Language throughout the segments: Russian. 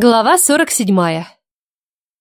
Глава 47.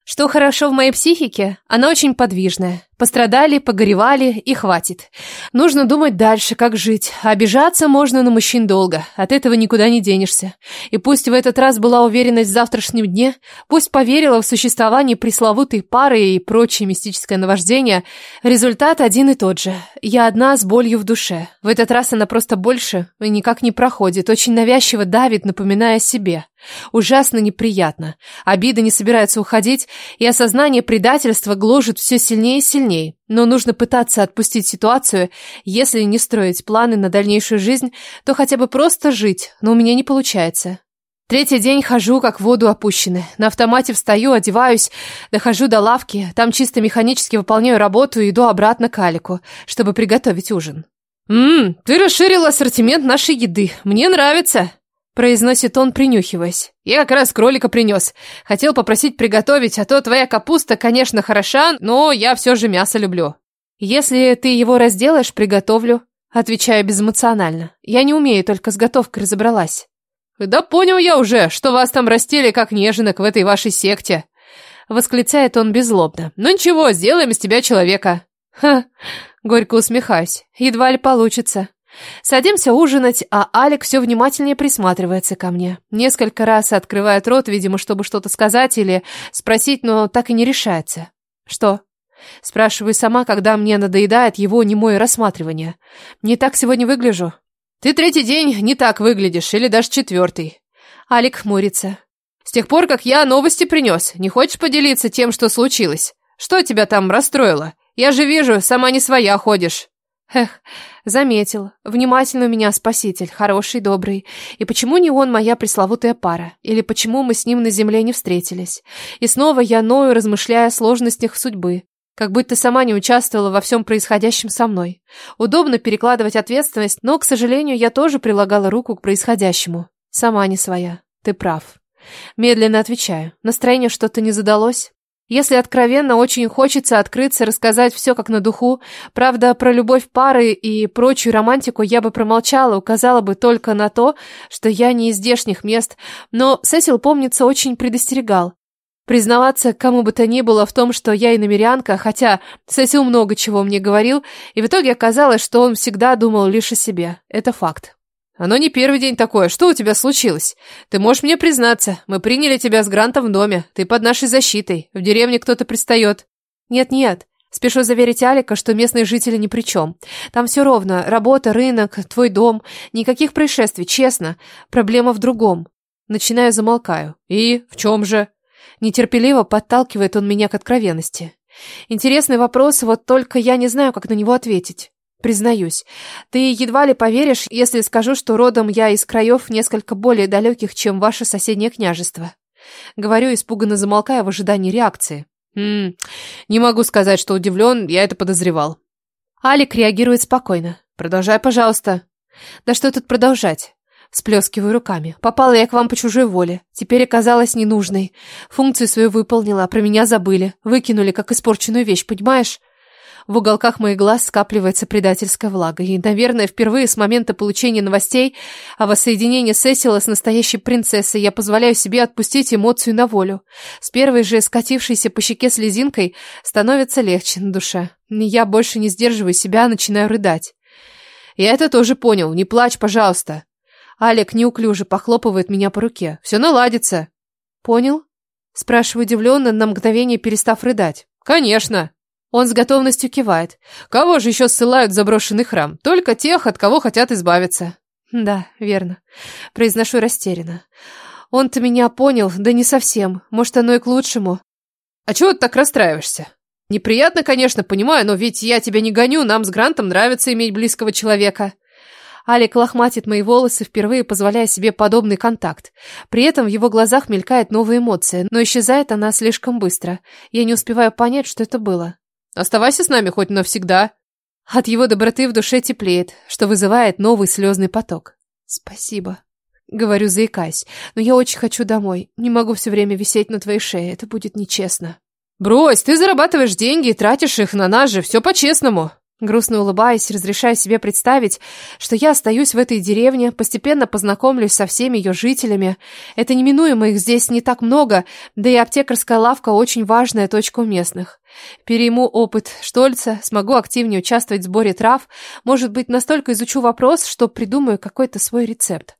Что хорошо в моей психике, она очень подвижная. Пострадали, погоревали и хватит. Нужно думать дальше, как жить. Обижаться можно на мужчин долго, от этого никуда не денешься. И пусть в этот раз была уверенность в завтрашнем дне, пусть поверила в существование пресловутой пары и прочее мистическое наваждение, результат один и тот же. Я одна с болью в душе. В этот раз она просто больше и никак не проходит, очень навязчиво давит, напоминая о себе. Ужасно неприятно. Обида не собирается уходить, и осознание предательства гложет все сильнее и сильнее. Но нужно пытаться отпустить ситуацию. Если не строить планы на дальнейшую жизнь, то хотя бы просто жить, но у меня не получается. Третий день хожу, как в воду опущенный. На автомате встаю, одеваюсь, дохожу до лавки, там чисто механически выполняю работу и иду обратно к Алику, чтобы приготовить ужин. «Ммм, ты расширил ассортимент нашей еды. Мне нравится!» Произносит он, принюхиваясь. Я как раз кролика принес. Хотел попросить приготовить, а то твоя капуста, конечно, хороша, но я все же мясо люблю. Если ты его разделаешь, приготовлю. Отвечаю безэмоционально. Я не умею, только с готовкой разобралась. Да понял я уже, что вас там растили как неженок в этой вашей секте. Восклицает он беззлобно. Ну ничего, сделаем из тебя человека. Ха, горько усмехаюсь. Едва ли получится. Садимся ужинать, а Алик все внимательнее присматривается ко мне. Несколько раз открывает рот, видимо, чтобы что-то сказать или спросить, но так и не решается. «Что?» Спрашиваю сама, когда мне надоедает его немое рассматривание. «Не так сегодня выгляжу?» «Ты третий день не так выглядишь, или даже четвертый». Алик хмурится. «С тех пор, как я новости принес, не хочешь поделиться тем, что случилось? Что тебя там расстроило? Я же вижу, сама не своя ходишь». Эх, заметил. Внимательно у меня спаситель, хороший, добрый. И почему не он моя пресловутая пара? Или почему мы с ним на земле не встретились? И снова я ною, размышляя о сложностях судьбы. Как будто сама не участвовала во всем происходящем со мной. Удобно перекладывать ответственность, но, к сожалению, я тоже прилагала руку к происходящему. Сама не своя. Ты прав. Медленно отвечаю. Настроение что-то не задалось? Если откровенно, очень хочется открыться, рассказать все как на духу. Правда, про любовь пары и прочую романтику я бы промолчала, указала бы только на то, что я не из здешних мест. Но Сесил, помнится, очень предостерегал. Признаваться кому бы то ни было в том, что я и намерянка, хотя Сесил много чего мне говорил, и в итоге оказалось, что он всегда думал лишь о себе. Это факт. Оно не первый день такое. Что у тебя случилось? Ты можешь мне признаться. Мы приняли тебя с Грантом в доме. Ты под нашей защитой. В деревне кто-то пристает. Нет-нет. Спешу заверить Алика, что местные жители ни при чем. Там все ровно. Работа, рынок, твой дом. Никаких происшествий, честно. Проблема в другом. Начинаю, замолкаю. И в чем же? Нетерпеливо подталкивает он меня к откровенности. Интересный вопрос, вот только я не знаю, как на него ответить. Признаюсь, ты едва ли поверишь, если скажу, что родом я из краев несколько более далеких, чем ваше соседнее княжество. Говорю, испуганно замолкая в ожидании реакции. «М не могу сказать, что удивлен, я это подозревал. Алик реагирует спокойно. Продолжай, пожалуйста. Да что тут продолжать? Сплескиваю руками. Попала я к вам по чужой воле. Теперь оказалась ненужной. Функцию свою выполнила, а про меня забыли. Выкинули, как испорченную вещь, понимаешь? В уголках моих глаз скапливается предательская влага. И, наверное, впервые с момента получения новостей о воссоединении Сесила с настоящей принцессой я позволяю себе отпустить эмоцию на волю. С первой же скатившейся по щеке слезинкой становится легче на душе. Я больше не сдерживаю себя, а начинаю рыдать. Я это тоже понял. Не плачь, пожалуйста. Алек неуклюже похлопывает меня по руке. Все наладится. Понял? Спрашиваю удивленно, на мгновение перестав рыдать. Конечно. Он с готовностью кивает. Кого же еще ссылают в заброшенный храм? Только тех, от кого хотят избавиться. Да, верно. Произношу растерянно. Он-то меня понял, да не совсем. Может, оно и к лучшему. А чего ты так расстраиваешься? Неприятно, конечно, понимаю, но ведь я тебя не гоню, нам с Грантом нравится иметь близкого человека. Алик лохматит мои волосы, впервые позволяя себе подобный контакт. При этом в его глазах мелькает новая эмоция, но исчезает она слишком быстро. Я не успеваю понять, что это было. Оставайся с нами хоть навсегда. От его доброты в душе теплеет, что вызывает новый слезный поток. Спасибо. Говорю, заикаясь. Но я очень хочу домой. Не могу все время висеть на твоей шее. Это будет нечестно. Брось, ты зарабатываешь деньги и тратишь их на нас же. Все по-честному. Грустно улыбаясь, разрешаю себе представить, что я остаюсь в этой деревне, постепенно познакомлюсь со всеми ее жителями. Это неминуемо, их здесь не так много, да и аптекарская лавка очень важная точка у местных. Перейму опыт Штольца, смогу активнее участвовать в сборе трав, может быть, настолько изучу вопрос, что придумаю какой-то свой рецепт.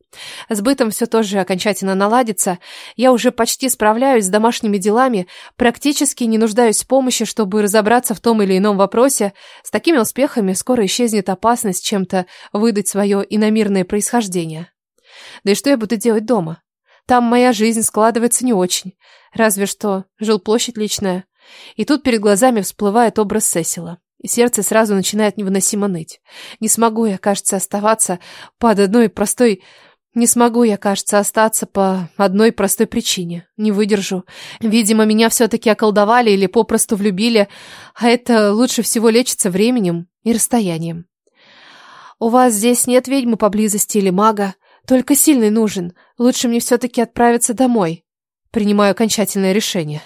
С бытом все тоже окончательно наладится. Я уже почти справляюсь с домашними делами, практически не нуждаюсь в помощи, чтобы разобраться в том или ином вопросе. С такими успехами скоро исчезнет опасность чем-то выдать свое иномирное происхождение. Да и что я буду делать дома? Там моя жизнь складывается не очень. Разве что жилплощадь личная. И тут перед глазами всплывает образ Сесила. И сердце сразу начинает невыносимо ныть. Не смогу я, кажется, оставаться под одной простой не смогу я, кажется, остаться по одной простой причине. Не выдержу. Видимо, меня все-таки околдовали или попросту влюбили, а это лучше всего лечится временем и расстоянием. У вас здесь нет ведьмы поблизости или мага? Только сильный нужен. Лучше мне все-таки отправиться домой. Принимаю окончательное решение.